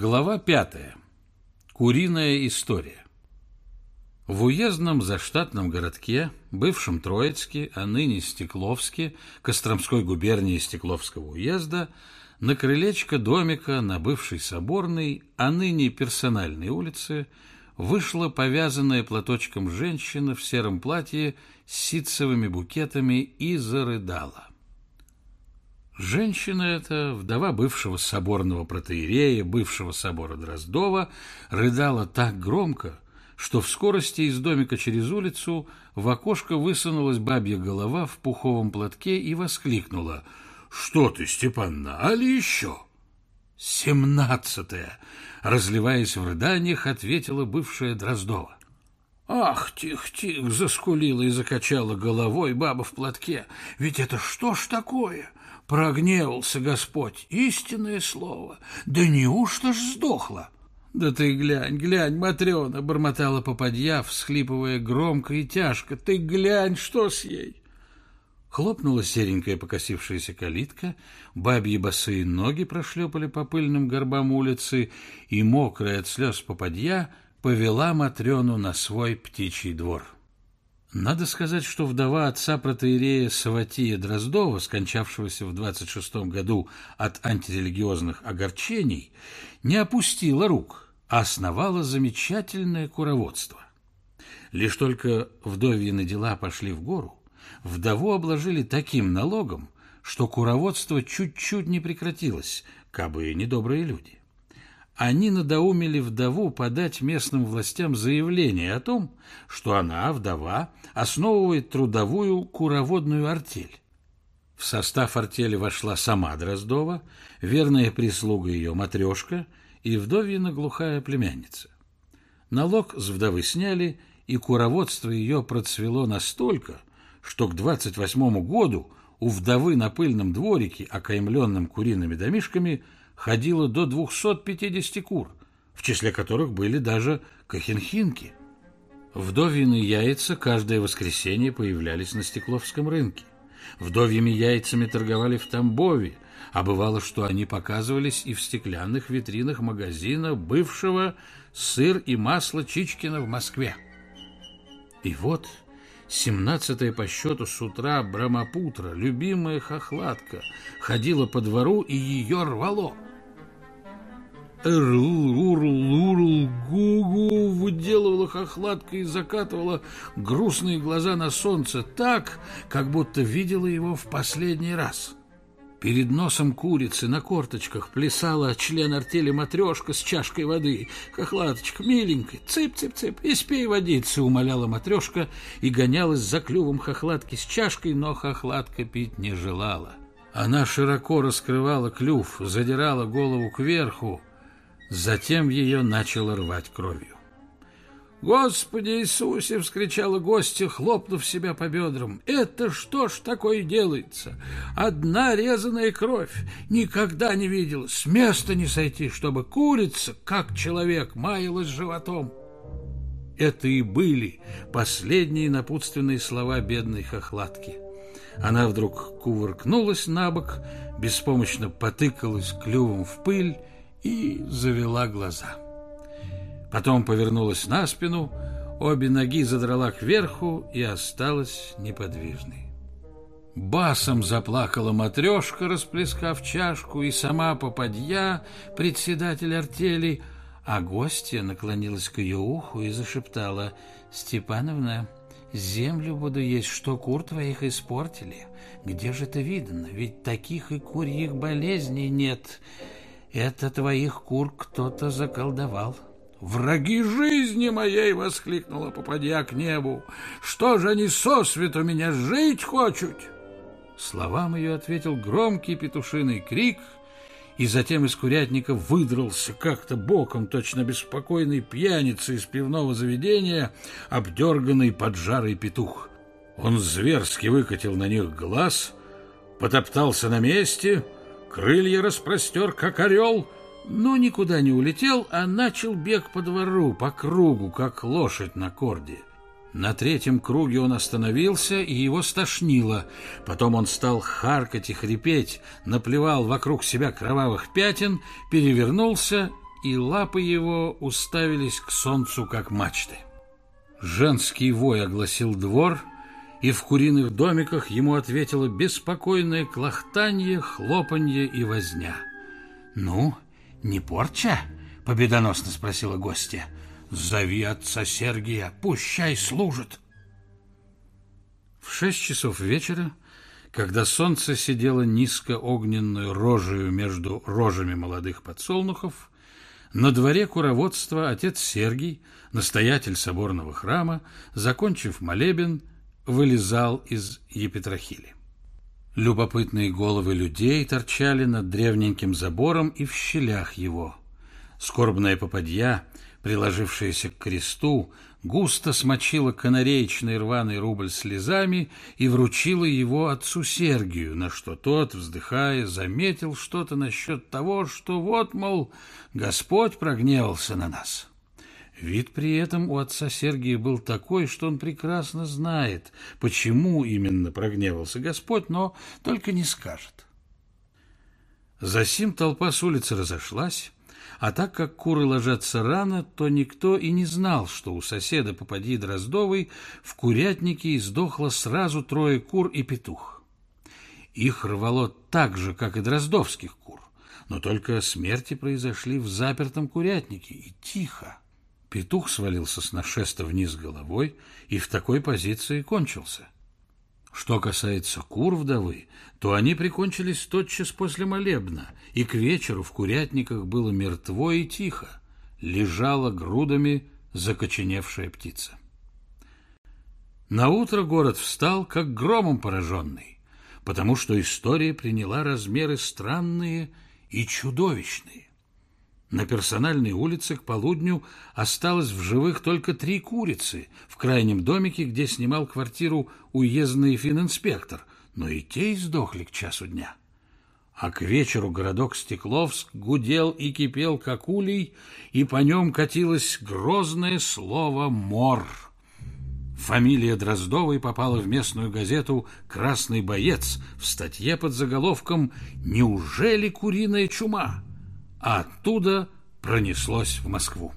Глава пятая. Куриная история. В уездном заштатном городке, бывшем Троицке, а ныне Стекловске, Костромской губернии Стекловского уезда, на крылечко домика на бывшей Соборной, а ныне Персональной улице, вышла повязанная платочком женщина в сером платье с ситцевыми букетами и зарыдала. Женщина эта, вдова бывшего соборного протеерея, бывшего собора Дроздова, рыдала так громко, что в скорости из домика через улицу в окошко высунулась бабья голова в пуховом платке и воскликнула «Что ты, Степанна, али еще?» «Семнадцатая!» — разливаясь в рыданиях, ответила бывшая Дроздова. «Ах, тих-тих!» — заскулила и закачала головой баба в платке. «Ведь это что ж такое? Прогневался Господь, истинное слово. Да неужто ж сдохла? Да ты глянь, глянь, Матрена, бормотала попадья, всхлипывая громко и тяжко. Ты глянь, что с ей? Хлопнула серенькая покосившаяся калитка, бабьи босые ноги прошлепали по пыльным горбам улицы, и мокрая от слез попадья повела Матрену на свой птичий двор. Надо сказать, что вдова отца протеерея Саватия Дроздова, скончавшегося в 26 году от антирелигиозных огорчений, не опустила рук, а основала замечательное куроводство. Лишь только вдовьины дела пошли в гору, вдову обложили таким налогом, что куроводство чуть-чуть не прекратилось, кабы недобрые люди они надоумили вдову подать местным властям заявление о том, что она, вдова, основывает трудовую куроводную артель. В состав артели вошла сама Дроздова, верная прислуга ее матрешка и вдовьина глухая племянница. Налог с вдовы сняли, и куроводство ее процвело настолько, что к 28 году у вдовы на пыльном дворике, окаймленном куриными домишками, ходило до 250 кур, в числе которых были даже кахенхинки. Вдовьины яйца каждое воскресенье появлялись на Стекловском рынке. Вдовьими яйцами торговали в Тамбове, а бывало, что они показывались и в стеклянных витринах магазина бывшего «Сыр и масло Чичкина» в Москве. И вот семнадцатая по счету с утра Брамапутра, любимая хохлатка, ходила по двору и ее рвало – Ру-ру-ру-ру-гу-гу выделывала хохлатка и закатывала грустные глаза на солнце так, как будто видела его в последний раз. Перед носом курицы на корточках плясала член артели матрешка с чашкой воды. «Хохлаточка, миленькая, цып-цып-цып, испей водицы!» — умоляла матрешка и гонялась за клювом хохлатки с чашкой, но хохлатка пить не желала. Она широко раскрывала клюв, задирала голову кверху, Затем ее начало рвать кровью. «Господи Иисусе!» — вскричала гостья, хлопнув себя по бедрам. «Это что ж такое делается? Одна резаная кровь! Никогда не видела! С места не сойти, чтобы курица, как человек, маялась животом!» Это и были последние напутственные слова бедной хохлатки. Она вдруг кувыркнулась на бок, беспомощно потыкалась клювом в пыль и завела глаза. Потом повернулась на спину, обе ноги задрала кверху и осталась неподвижной. Басом заплакала матрешка, расплескав чашку, и сама попадья, председатель артели, а гостья наклонилась к ее уху и зашептала «Степановна, землю буду есть, что кур твоих испортили. Где же это видно? Ведь таких и курьих болезней нет». Это твоих кур кто-то заколдовал. «Враги жизни моей!» — воскликнула попадья к небу. «Что же они сосвету меня жить хочут?» Словам ее ответил громкий петушиный крик, и затем из курятника выдрался как-то боком точно беспокойный пьяница из пивного заведения, обдерганный поджарый петух. Он зверски выкатил на них глаз, потоптался на месте — крылья распростер, как орел, но никуда не улетел, а начал бег по двору, по кругу, как лошадь на корде. На третьем круге он остановился, и его стошнило. Потом он стал харкать и хрипеть, наплевал вокруг себя кровавых пятен, перевернулся и лапы его уставились к солнцу, как мачты. Женский вой огласил двор, и в куриных домиках ему ответило беспокойное клохтанье, хлопанье и возня. «Ну, не порча?» — победоносно спросила гостья. «Зови отца Сергия, пущай служит!» В шесть часов вечера, когда солнце сидело низко огненную рожею между рожами молодых подсолнухов, на дворе куроводства отец Сергий, настоятель соборного храма, закончив молебен, вылезал из епитрахили. Любопытные головы людей торчали над древненьким забором и в щелях его. Скорбная попадья, приложившаяся к кресту, густо смочила канареечный рваный рубль слезами и вручила его отцу Сергию, на что тот, вздыхая, заметил что-то насчет того, что вот, мол, Господь прогневался на нас. Вид при этом у отца Сергия был такой, что он прекрасно знает, почему именно прогневался Господь, но только не скажет. Засим толпа с улицы разошлась, а так как куры ложатся рано, то никто и не знал, что у соседа попади Дроздовой в курятнике издохло сразу трое кур и петух. Их рвало так же, как и дроздовских кур, но только смерти произошли в запертом курятнике и тихо. Петух свалился с нашеста вниз головой и в такой позиции кончился. Что касается кур вдовы, то они прикончились тотчас после молебна, и к вечеру в курятниках было мертво и тихо, лежала грудами закоченевшая птица. На утро город встал, как громом пораженный, потому что история приняла размеры странные и чудовищные. На персональной улице к полудню осталось в живых только три курицы в крайнем домике, где снимал квартиру уездный фининспектор, но и те издохли к часу дня. А к вечеру городок Стекловск гудел и кипел, как улей, и по нем катилось грозное слово «мор». Фамилия Дроздовой попала в местную газету «Красный боец» в статье под заголовком «Неужели куриная чума?» А оттуда пронеслось в Москву.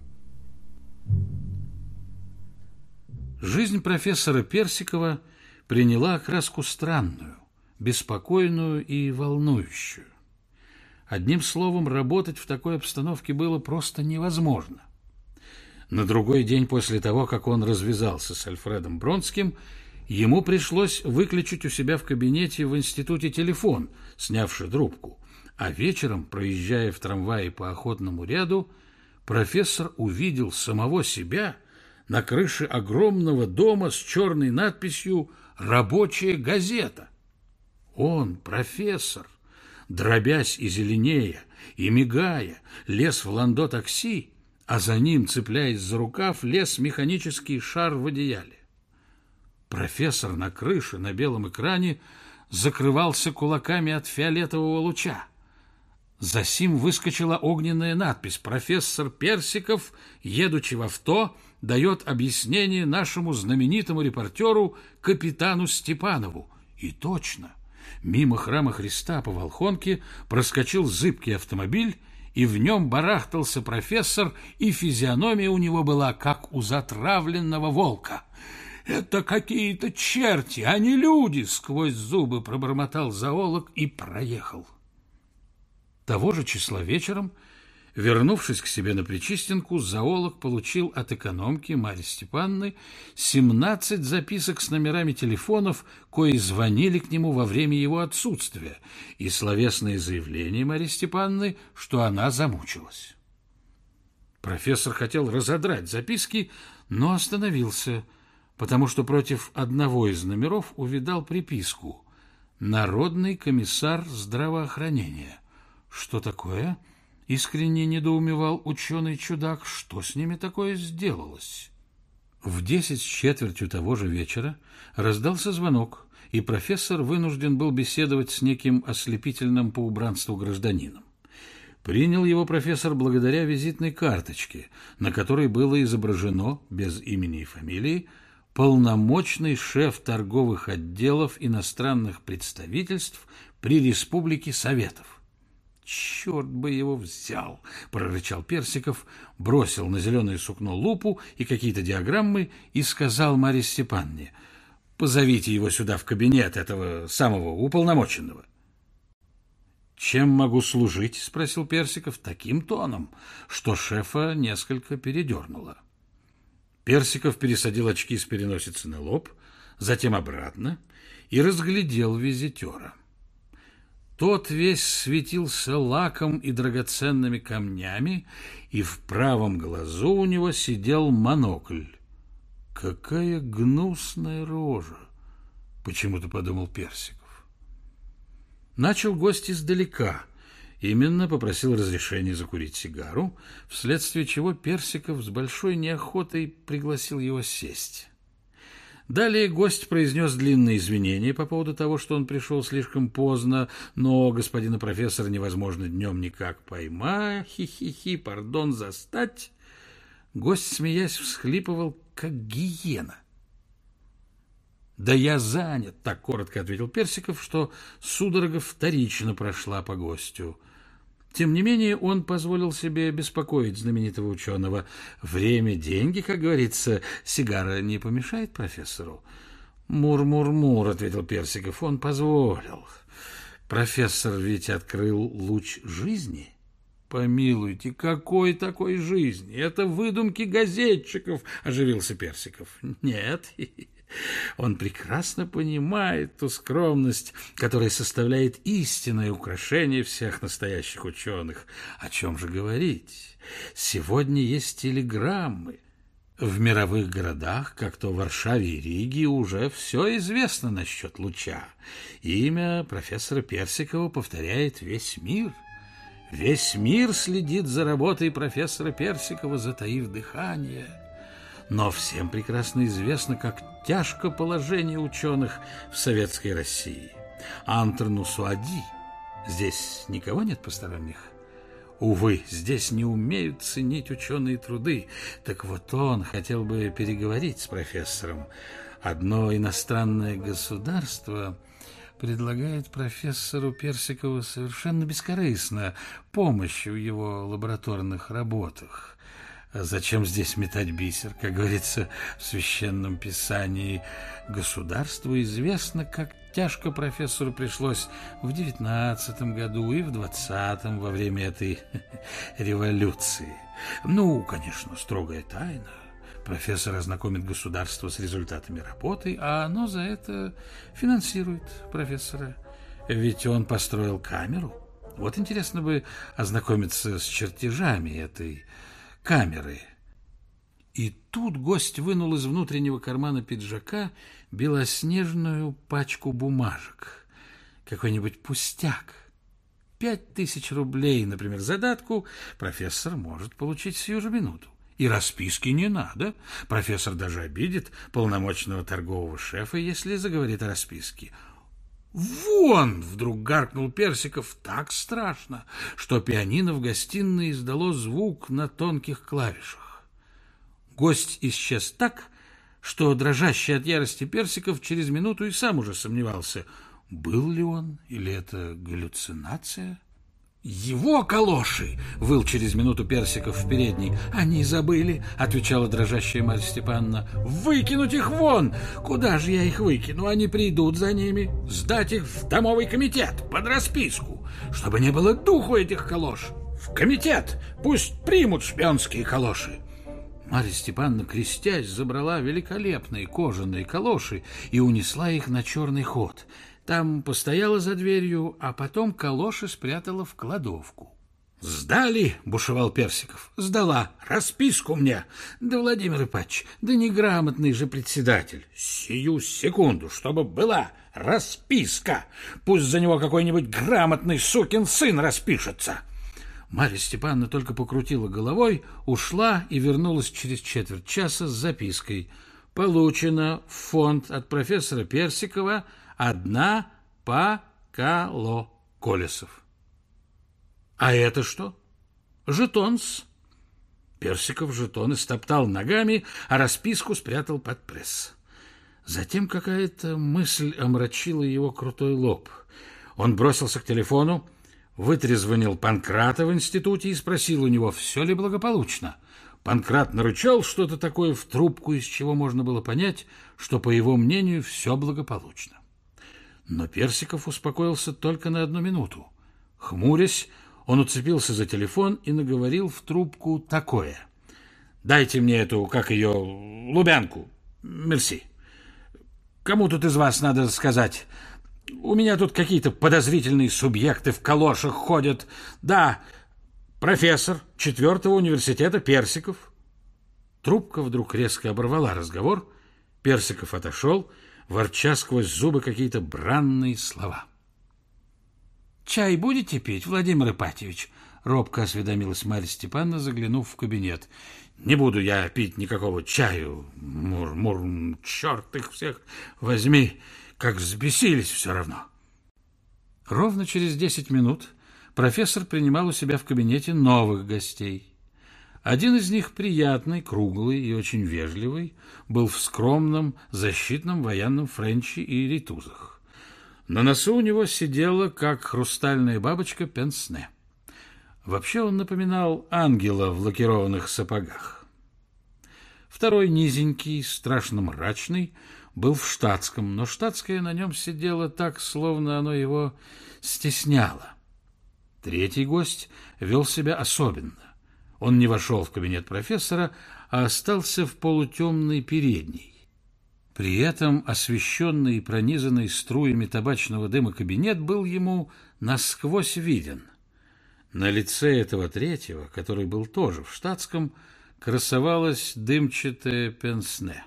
Жизнь профессора Персикова приняла окраску странную, беспокойную и волнующую. Одним словом, работать в такой обстановке было просто невозможно. На другой день после того, как он развязался с Альфредом Бронским, ему пришлось выключить у себя в кабинете в институте телефон, снявший трубку, а вечером, проезжая в трамвае по охотному ряду, профессор увидел самого себя на крыше огромного дома с черной надписью «Рабочая газета». Он, профессор, дробясь и зеленея, и мигая, лез в ландо такси, а за ним, цепляясь за рукав, лез механический шар в одеяле. Профессор на крыше на белом экране закрывался кулаками от фиолетового луча. За сим выскочила огненная надпись «Профессор Персиков, едучи в авто, дает объяснение нашему знаменитому репортеру капитану Степанову». И точно, мимо храма Христа по Волхонке проскочил зыбкий автомобиль, и в нем барахтался профессор, и физиономия у него была, как у затравленного волка. «Это какие-то черти, а не люди!» — сквозь зубы пробормотал зоолог и проехал. Того же числа вечером, вернувшись к себе на Причистенку, зоолог получил от экономки Марьи Степанны 17 записок с номерами телефонов, кои звонили к нему во время его отсутствия, и словесное заявление Марьи Степанны, что она замучилась. Профессор хотел разодрать записки, но остановился, потому что против одного из номеров увидал приписку «Народный комиссар здравоохранения». Что такое? Искренне недоумевал ученый-чудак. Что с ними такое сделалось? В десять с четвертью того же вечера раздался звонок, и профессор вынужден был беседовать с неким ослепительным по убранству гражданином. Принял его профессор благодаря визитной карточке, на которой было изображено, без имени и фамилии, полномочный шеф торговых отделов иностранных представительств при Республике Советов. Черт бы его взял!» — прорычал Персиков, бросил на зеленое сукно лупу и какие-то диаграммы и сказал Марье Степанне, «Позовите его сюда в кабинет этого самого уполномоченного». «Чем могу служить?» — спросил Персиков таким тоном, что шефа несколько передернуло. Персиков пересадил очки с переносицы на лоб, затем обратно и разглядел визитера. Тот весь светился лаком и драгоценными камнями, и в правом глазу у него сидел монокль. «Какая гнусная рожа!» — почему-то подумал Персик. Начал гость издалека. Именно попросил разрешения закурить сигару, вследствие чего Персиков с большой неохотой пригласил его сесть. Далее гость произнес длинные извинения по поводу того, что он пришел слишком поздно, но господина профессора невозможно днем никак поймать, хи-хи-хи, пардон, застать. Гость, смеясь, всхлипывал, как гиена. «Да я занят», — так коротко ответил Персиков, что судорога вторично прошла по гостю. Тем не менее, он позволил себе беспокоить знаменитого ученого. «Время — деньги, как говорится. Сигара не помешает профессору?» «Мур-мур-мур», — ответил Персиков, — «он позволил. Профессор ведь открыл луч жизни». «Помилуйте, какой такой жизни? Это выдумки газетчиков», — оживился Персиков. «Нет, он прекрасно понимает ту скромность, которая составляет истинное украшение всех настоящих ученых. О чем же говорить? Сегодня есть телеграммы. В мировых городах, как то в Варшаве и Риге, уже все известно насчет луча. Имя профессора Персикова повторяет весь мир. Весь мир следит за работой профессора Персикова, затаив дыхание. Но всем прекрасно известно, как тяжко положение ученых в советской России. Антрону Суади здесь никого нет посторонних? Увы, здесь не умеют ценить ученые труды. Так вот он хотел бы переговорить с профессором. Одно иностранное государство предлагает профессору Персикову совершенно бескорыстно помощь в его лабораторных работах. Зачем здесь метать бисер? Как говорится в священном писании, государству известно, как тяжко профессору пришлось в девятнадцатом году и в двадцатом во время этой революции. Ну, конечно, строгая тайна. Профессор ознакомит государство с результатами работы, а оно за это финансирует профессора. Ведь он построил камеру. Вот интересно бы ознакомиться с чертежами этой камеры. И тут гость вынул из внутреннего кармана пиджака белоснежную пачку бумажек. Какой-нибудь пустяк. Пять тысяч рублей, например, задатку профессор может получить сию же минуту. И расписки не надо. Профессор даже обидит полномочного торгового шефа, если заговорит о расписке. «Вон!» — вдруг гаркнул Персиков так страшно, что пианино в гостиной издало звук на тонких клавишах. Гость исчез так, что дрожащий от ярости Персиков через минуту и сам уже сомневался, был ли он или это галлюцинация. «Его калоши!» — выл через минуту Персиков в передней. «Они забыли!» — отвечала дрожащая Марья Степановна. «Выкинуть их вон! Куда же я их выкину? Они придут за ними. Сдать их в домовый комитет под расписку, чтобы не было духу этих калош. В комитет! Пусть примут шпионские калоши!» Марья Степановна, крестясь, забрала великолепные кожаные калоши и унесла их на черный ход — там постояла за дверью, а потом калоши спрятала в кладовку. «Сдали?» — бушевал Персиков. «Сдала. Расписку мне. Да, Владимир Ипатч, да неграмотный же председатель. Сию секунду, чтобы была расписка. Пусть за него какой-нибудь грамотный сукин сын распишется». Марья Степановна только покрутила головой, ушла и вернулась через четверть часа с запиской. «Получено в фонд от профессора Персикова одна покало колесов. А это что? Жетонс. Персиков жетон истоптал ногами, а расписку спрятал под пресс. Затем какая-то мысль омрачила его крутой лоб. Он бросился к телефону, вытрезвонил Панкрата в институте и спросил у него, все ли благополучно. Панкрат нарычал что-то такое в трубку, из чего можно было понять, что, по его мнению, все благополучно. Но Персиков успокоился только на одну минуту. Хмурясь, он уцепился за телефон и наговорил в трубку такое. «Дайте мне эту, как ее, Лубянку. Мерси. Кому тут из вас надо сказать? У меня тут какие-то подозрительные субъекты в калошах ходят. Да, профессор четвертого университета Персиков». Трубка вдруг резко оборвала разговор. Персиков отошел, ворча сквозь зубы какие-то бранные слова. «Чай будете пить, Владимир Ипатьевич?» — робко осведомилась Марья Степановна, заглянув в кабинет. «Не буду я пить никакого чаю. Мур-мур, черт их всех возьми, как взбесились все равно». Ровно через десять минут профессор принимал у себя в кабинете новых гостей. Один из них, приятный, круглый и очень вежливый, был в скромном защитном военном френче и ритузах. На носу у него сидела, как хрустальная бабочка, пенсне. Вообще он напоминал ангела в лакированных сапогах. Второй низенький, страшно мрачный, был в штатском, но штатское на нем сидело так, словно оно его стесняло. Третий гость вел себя особенно. Он не вошел в кабинет профессора, а остался в полутемной передней. При этом освещенный и пронизанный струями табачного дыма кабинет был ему насквозь виден. На лице этого третьего, который был тоже в штатском, красовалась дымчатая пенсне.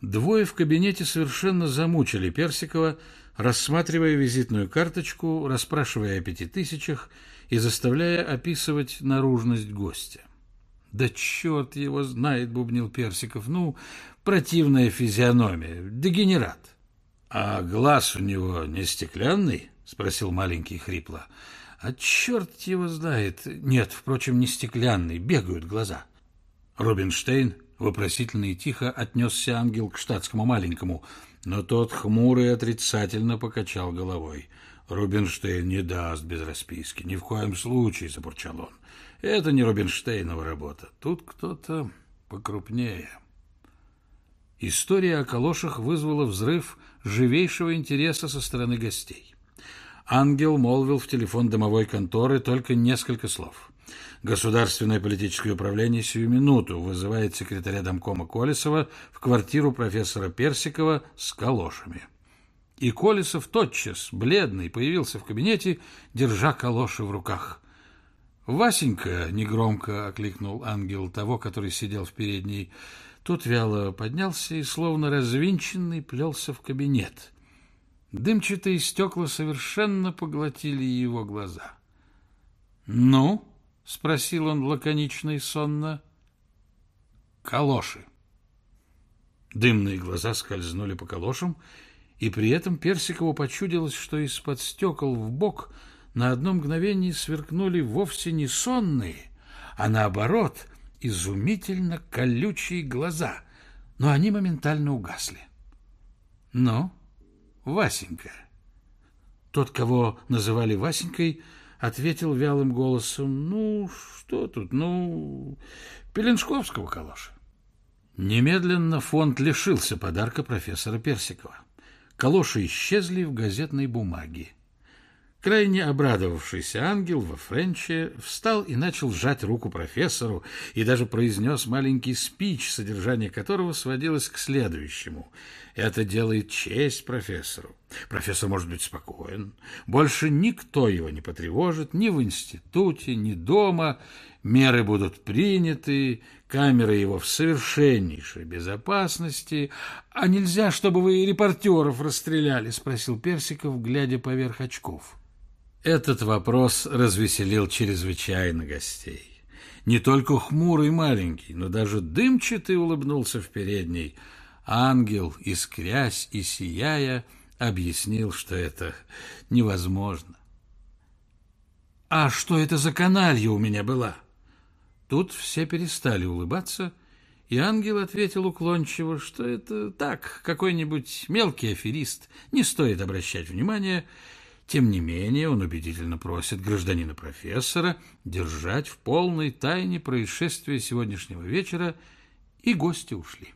Двое в кабинете совершенно замучили Персикова, рассматривая визитную карточку, расспрашивая о пяти тысячах и заставляя описывать наружность гостя. «Да черт его знает!» — бубнил Персиков. «Ну, противная физиономия, дегенерат». «А глаз у него не стеклянный?» — спросил маленький хрипло. «А черт его знает! Нет, впрочем, не стеклянный, бегают глаза». Рубинштейн вопросительно и тихо отнесся ангел к штатскому маленькому, но тот хмурый отрицательно покачал головой. «Рубинштейн не даст без расписки, ни в коем случае», — забурчал он. «Это не Рубинштейнова работа, тут кто-то покрупнее». История о калошах вызвала взрыв живейшего интереса со стороны гостей. Ангел молвил в телефон домовой конторы только несколько слов. Государственное политическое управление сию минуту вызывает секретаря домкома Колесова в квартиру профессора Персикова с калошами. И Колесов тотчас, бледный, появился в кабинете, держа калоши в руках. «Васенька!» — негромко окликнул ангел того, который сидел в передней. Тот вяло поднялся и, словно развинченный, плелся в кабинет. Дымчатые стекла совершенно поглотили его глаза. «Ну?» — спросил он лаконично и сонно. «Калоши». Дымные глаза скользнули по калошам, и при этом Персикову почудилось, что из-под стекол в бок на одно мгновение сверкнули вовсе не сонные, а наоборот изумительно колючие глаза, но они моментально угасли. «Ну, Васенька?» Тот, кого называли Васенькой, ответил вялым голосом, «Ну, что тут, ну, Пеленшковского калоша». Немедленно фонд лишился подарка профессора Персикова. Калоши исчезли в газетной бумаге. Крайне обрадовавшийся ангел во Френче встал и начал сжать руку профессору и даже произнес маленький спич, содержание которого сводилось к следующему. Это делает честь профессору. Профессор может быть спокоен. Больше никто его не потревожит ни в институте, ни дома. Меры будут приняты, камеры его в совершеннейшей безопасности. А нельзя, чтобы вы репортеров расстреляли? — спросил Персиков, глядя поверх очков. Этот вопрос развеселил чрезвычайно гостей. Не только хмурый маленький, но даже дымчатый улыбнулся в передней. Ангел, искрясь и сияя, объяснил, что это невозможно. «А что это за каналья у меня была?» Тут все перестали улыбаться, и ангел ответил уклончиво, что это так, какой-нибудь мелкий аферист, не стоит обращать внимания, Тем не менее, он убедительно просит гражданина профессора держать в полной тайне происшествие сегодняшнего вечера, и гости ушли.